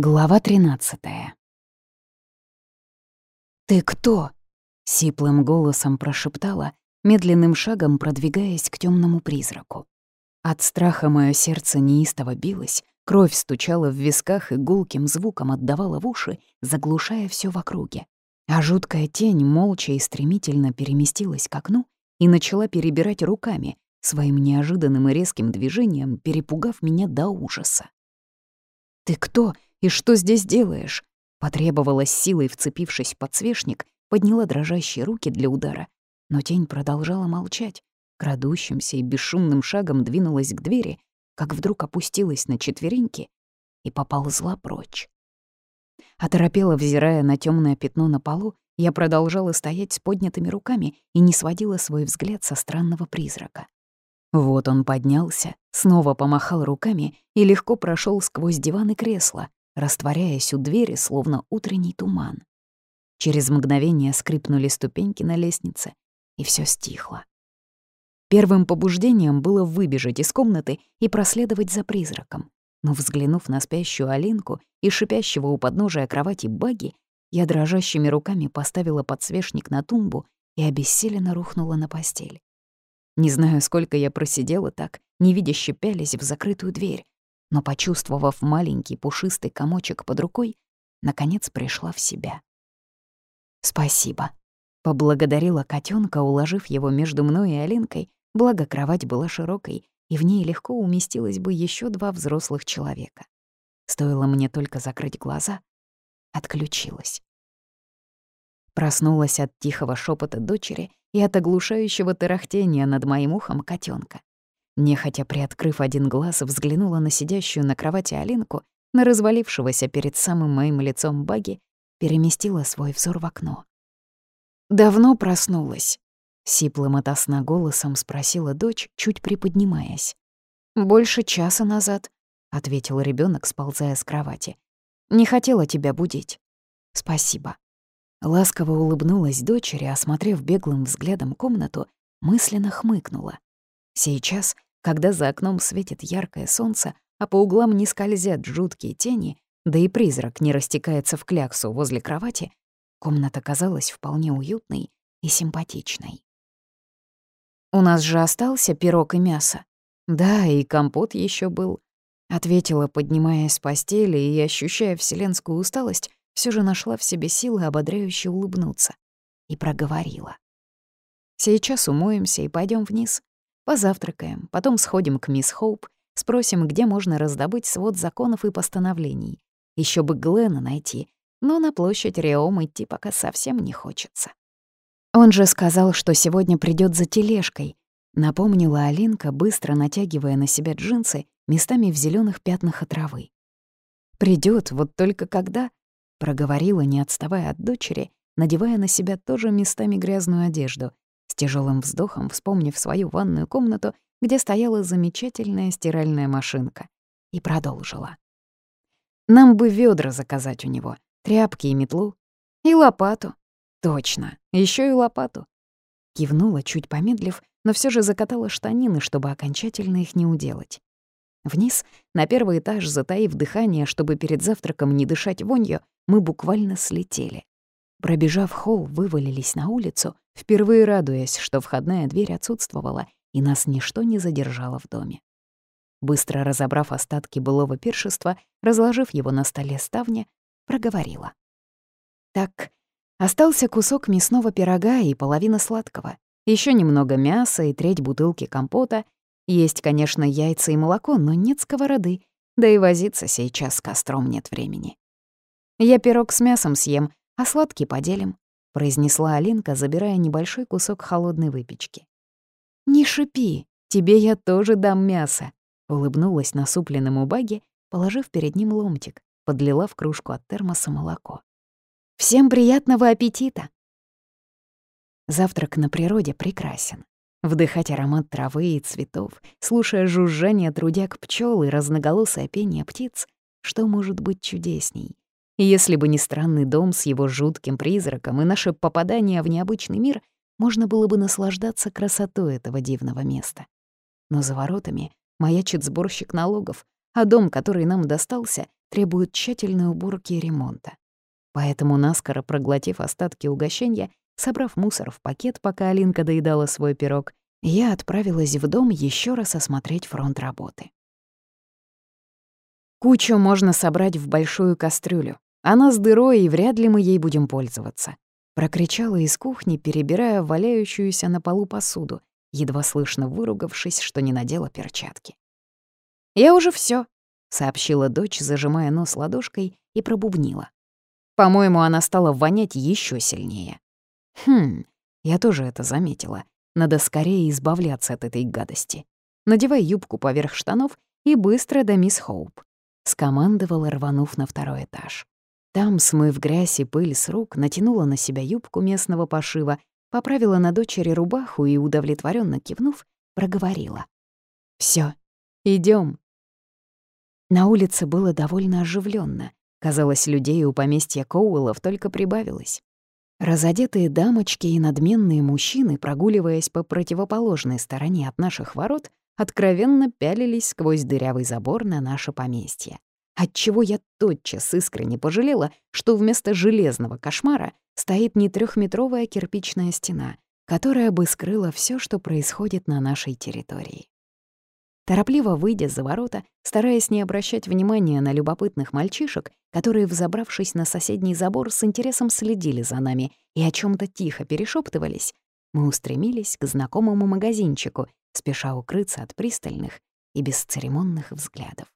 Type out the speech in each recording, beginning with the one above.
Глава 13 «Ты кто?» — сиплым голосом прошептала, медленным шагом продвигаясь к темному призраку. От страха мое сердце неистово билось, кровь стучала в висках и гулким звуком отдавала в уши, заглушая все в округе. А жуткая тень молча и стремительно переместилась к окну и начала перебирать руками, своим неожиданным и резким движением перепугав меня до ужаса. «Ты кто и что здесь делаешь?» Потребовалась силой, вцепившись в подсвечник, подняла дрожащие руки для удара. Но тень продолжала молчать, крадущимся и бесшумным шагом двинулась к двери, как вдруг опустилась на четвереньки и поползла прочь. Оторопела, взирая на темное пятно на полу, я продолжала стоять с поднятыми руками и не сводила свой взгляд со странного призрака. Вот он поднялся, снова помахал руками и легко прошел сквозь диван и кресло, растворяясь у двери, словно утренний туман. Через мгновение скрипнули ступеньки на лестнице, и все стихло. Первым побуждением было выбежать из комнаты и проследовать за призраком. Но, взглянув на спящую Алинку и шипящего у подножия кровати баги, я дрожащими руками поставила подсвечник на тумбу и обессиленно рухнула на постель. Не знаю, сколько я просидела так, невидяще пялись в закрытую дверь, но, почувствовав маленький пушистый комочек под рукой, наконец пришла в себя. «Спасибо», — поблагодарила котенка, уложив его между мной и Алинкой, благо кровать была широкой, и в ней легко уместилось бы еще два взрослых человека. Стоило мне только закрыть глаза, отключилась. Проснулась от тихого шепота дочери и от оглушающего тарахтения над моим ухом котенка. Нехотя приоткрыв один глаз, взглянула на сидящую на кровати Алинку, на развалившегося перед самым моим лицом баги, переместила свой взор в окно. «Давно проснулась?» — сиплым ото голосом спросила дочь, чуть приподнимаясь. «Больше часа назад», — ответил ребенок, сползая с кровати. «Не хотела тебя будить». «Спасибо». Ласково улыбнулась дочери, осмотрев беглым взглядом комнату, мысленно хмыкнула. Сейчас когда за окном светит яркое солнце, а по углам не скользят жуткие тени, да и призрак не растекается в кляксу возле кровати, комната казалась вполне уютной и симпатичной. «У нас же остался пирог и мясо?» «Да, и компот еще был», — ответила, поднимаясь с постели и, ощущая вселенскую усталость, все же нашла в себе силы ободряюще улыбнуться и проговорила. «Сейчас умоемся и пойдем вниз. Позавтракаем, потом сходим к мисс Хоуп, спросим, где можно раздобыть свод законов и постановлений. Еще бы Глена найти, но на площадь Реом идти пока совсем не хочется. Он же сказал, что сегодня придет за тележкой, напомнила Алинка, быстро натягивая на себя джинсы местами в зеленых пятнах от травы. Придет, вот только когда? проговорила, не отставая от дочери, надевая на себя тоже местами грязную одежду, тяжелым вздохом вспомнив свою ванную комнату, где стояла замечательная стиральная машинка, и продолжила. «Нам бы ведра заказать у него, тряпки и метлу, и лопату. Точно, еще и лопату». Кивнула, чуть помедлив, но все же закатала штанины, чтобы окончательно их не уделать. Вниз, на первый этаж, затаив дыхание, чтобы перед завтраком не дышать вонью, мы буквально слетели. Пробежав холл, вывалились на улицу, впервые радуясь, что входная дверь отсутствовала, и нас ничто не задержало в доме. Быстро разобрав остатки былого пиршества, разложив его на столе ставня, проговорила. «Так, остался кусок мясного пирога и половина сладкого, еще немного мяса и треть бутылки компота. Есть, конечно, яйца и молоко, но нет сковороды, да и возиться сейчас с костром нет времени. Я пирог с мясом съем, а сладкий поделим», — произнесла Алинка, забирая небольшой кусок холодной выпечки. «Не шипи, тебе я тоже дам мясо», — улыбнулась насупленному баге, положив перед ним ломтик, подлила в кружку от термоса молоко. «Всем приятного аппетита!» Завтрак на природе прекрасен. Вдыхать аромат травы и цветов, слушая жужжание трудяк пчел и разноголосое пение птиц, что может быть чудесней? Если бы не странный дом с его жутким призраком и наше попадание в необычный мир, можно было бы наслаждаться красотой этого дивного места. Но за воротами маячит сборщик налогов, а дом, который нам достался, требуют тщательной уборки и ремонта. Поэтому, наскоро проглотив остатки угощения, собрав мусор в пакет, пока Алинка доедала свой пирог, я отправилась в дом еще раз осмотреть фронт работы. Кучу можно собрать в большую кастрюлю. Она с дырой, и вряд ли мы ей будем пользоваться. Прокричала из кухни, перебирая валяющуюся на полу посуду, едва слышно выругавшись, что не надела перчатки. «Я уже все, сообщила дочь, зажимая нос ладошкой, и пробубнила. По-моему, она стала вонять еще сильнее. Хм, я тоже это заметила. Надо скорее избавляться от этой гадости. Надевай юбку поверх штанов и быстро до мисс Хоуп. Скомандовала, рванув на второй этаж. Там, смыв грязь и пыль с рук, натянула на себя юбку местного пошива, поправила на дочери рубаху и, удовлетворенно кивнув, проговорила. Все, идем. На улице было довольно оживленно. Казалось, людей у поместья Коуэллов только прибавилось. Разодетые дамочки и надменные мужчины, прогуливаясь по противоположной стороне от наших ворот, откровенно пялились сквозь дырявый забор на наше поместье. Отчего я тотчас искренне пожалела, что вместо железного кошмара стоит не трехметровая кирпичная стена, которая бы скрыла все, что происходит на нашей территории. Торопливо выйдя за ворота, стараясь не обращать внимания на любопытных мальчишек, которые, взобравшись на соседний забор, с интересом следили за нами и о чем то тихо перешептывались, мы устремились к знакомому магазинчику, спеша укрыться от пристальных и бесцеремонных взглядов.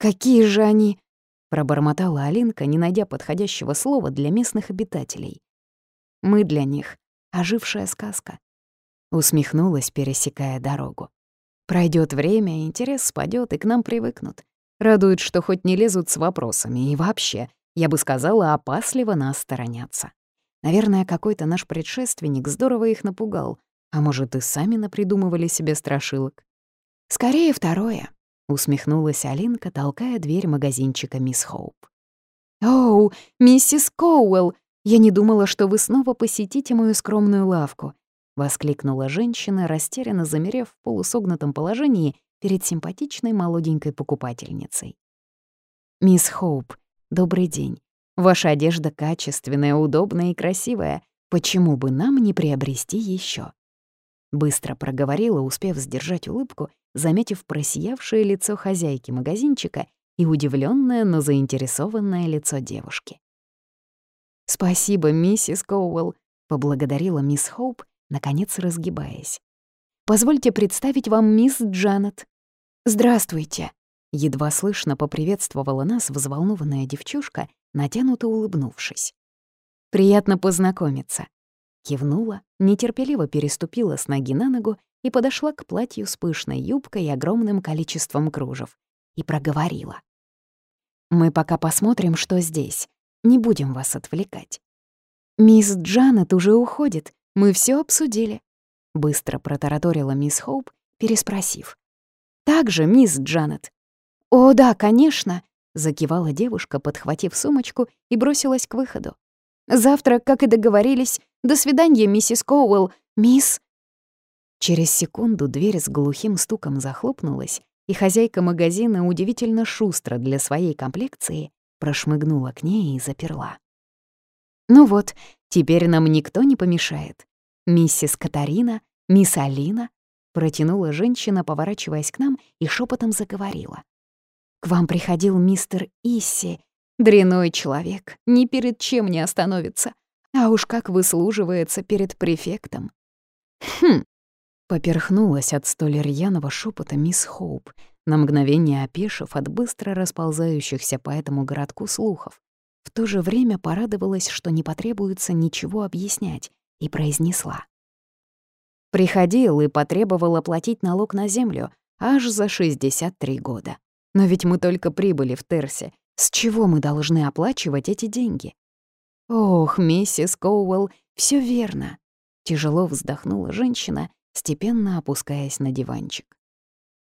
«Какие же они!» — пробормотала Алинка, не найдя подходящего слова для местных обитателей. «Мы для них — ожившая сказка», — усмехнулась, пересекая дорогу. Пройдет время, интерес спадет, и к нам привыкнут. Радует, что хоть не лезут с вопросами, и вообще, я бы сказала, опасливо нас сторонятся. Наверное, какой-то наш предшественник здорово их напугал, а может, и сами напридумывали себе страшилок. «Скорее второе», — усмехнулась Алинка, толкая дверь магазинчика мисс Хоуп. «Оу, миссис Коуэлл, я не думала, что вы снова посетите мою скромную лавку воскликнула женщина, растерянно замерев в полусогнутом положении перед симпатичной молоденькой покупательницей. «Мисс Хоуп, добрый день. Ваша одежда качественная, удобная и красивая. Почему бы нам не приобрести еще? Быстро проговорила, успев сдержать улыбку, заметив просиявшее лицо хозяйки магазинчика и удивленное, но заинтересованное лицо девушки. «Спасибо, миссис Коуэлл», — поблагодарила мисс Хоуп наконец разгибаясь. «Позвольте представить вам мисс Джанет». «Здравствуйте», — едва слышно поприветствовала нас взволнованная девчушка, натянуто улыбнувшись. «Приятно познакомиться». Кивнула, нетерпеливо переступила с ноги на ногу и подошла к платью с пышной юбкой и огромным количеством кружев и проговорила. «Мы пока посмотрим, что здесь. Не будем вас отвлекать. Мисс Джанет уже уходит, мы все обсудили», — быстро протараторила мисс Хоуп, переспросив. «Так же, мисс Джанет?» «О, да, конечно», — закивала девушка, подхватив сумочку и бросилась к выходу. «Завтра, как и договорились, до свидания, миссис Коуэлл, мисс...» Через секунду дверь с глухим стуком захлопнулась, и хозяйка магазина удивительно шустро для своей комплекции прошмыгнула к ней и заперла. Ну вот, теперь нам никто не помешает. Миссис Катарина, мисс Алина, протянула женщина, поворачиваясь к нам и шепотом заговорила. К вам приходил мистер Исси, дряной человек, ни перед чем не остановится. А уж как выслуживается перед префектом. Хм, поперхнулась от столь рьяного шепота мисс Хоуп, на мгновение опешив от быстро расползающихся по этому городку слухов. В то же время порадовалась, что не потребуется ничего объяснять, и произнесла. Приходил и потребовал оплатить налог на землю аж за 63 года. Но ведь мы только прибыли в Терсе. С чего мы должны оплачивать эти деньги? Ох, миссис Коуэлл, все верно. Тяжело вздохнула женщина, степенно опускаясь на диванчик.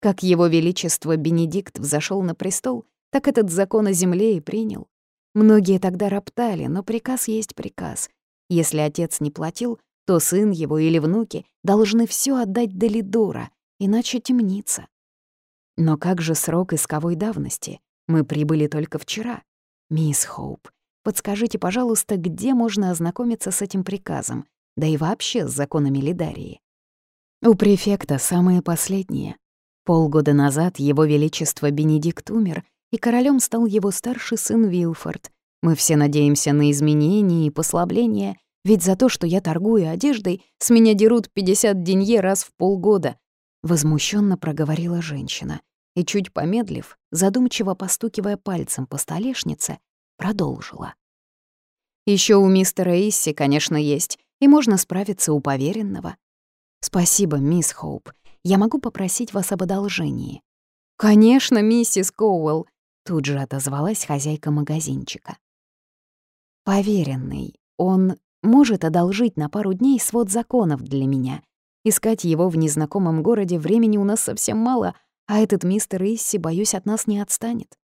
Как его величество Бенедикт взошел на престол, так этот закон о земле и принял. Многие тогда роптали, но приказ есть приказ. Если отец не платил, то сын его или внуки должны все отдать до Лидора, иначе темнится. Но как же срок исковой давности? Мы прибыли только вчера. Мисс Хоуп, подскажите, пожалуйста, где можно ознакомиться с этим приказом, да и вообще с законами Лидарии? У префекта самые последние. Полгода назад его величество Бенедикт умер, и королем стал его старший сын Вилфорд. Мы все надеемся на изменения и послабления, ведь за то, что я торгую одеждой, с меня дерут 50 денье раз в полгода. Возмущенно проговорила женщина и, чуть помедлив, задумчиво постукивая пальцем по столешнице, продолжила. Еще у мистера Исси, конечно, есть, и можно справиться у поверенного. Спасибо, мисс Хоуп. Я могу попросить вас об одолжении. Конечно, миссис Коуэлл, тут же отозвалась хозяйка магазинчика. Поверенный, он может одолжить на пару дней свод законов для меня. Искать его в незнакомом городе времени у нас совсем мало — а этот мистер Исси, боюсь, от нас не отстанет.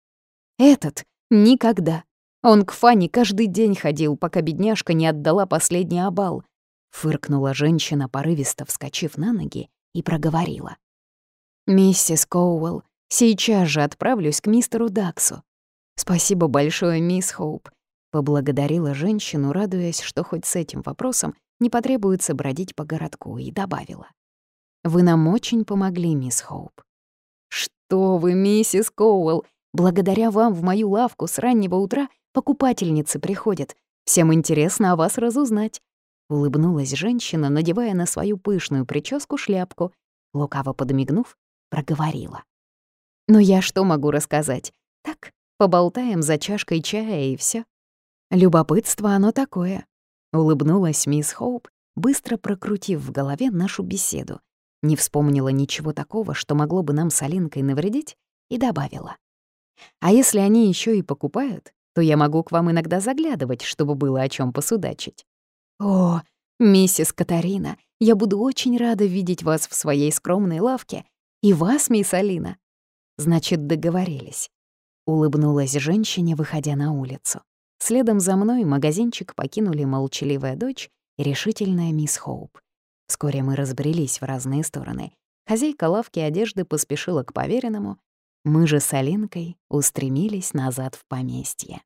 Этот — никогда. Он к Фане каждый день ходил, пока бедняжка не отдала последний обал. Фыркнула женщина, порывисто вскочив на ноги, и проговорила. «Миссис Коуэлл, сейчас же отправлюсь к мистеру Даксу. Спасибо большое, мисс Хоуп», — поблагодарила женщину, радуясь, что хоть с этим вопросом не потребуется бродить по городку, и добавила. «Вы нам очень помогли, мисс Хоуп. «Что вы, миссис Коуэлл, благодаря вам в мою лавку с раннего утра покупательницы приходят. Всем интересно о вас разузнать». Улыбнулась женщина, надевая на свою пышную прическу шляпку, лукаво подмигнув, проговорила. «Но я что могу рассказать? Так, поболтаем за чашкой чая и все. Любопытство оно такое. Улыбнулась мисс Хоуп, быстро прокрутив в голове нашу беседу не вспомнила ничего такого, что могло бы нам с Алинкой навредить, и добавила. «А если они еще и покупают, то я могу к вам иногда заглядывать, чтобы было о чем посудачить». «О, миссис Катарина, я буду очень рада видеть вас в своей скромной лавке. И вас, мисс Алина». «Значит, договорились». Улыбнулась женщине, выходя на улицу. Следом за мной магазинчик покинули молчаливая дочь и решительная мисс Хоуп. Вскоре мы разбрелись в разные стороны. Хозяйка лавки одежды поспешила к поверенному. Мы же с Алинкой устремились назад в поместье.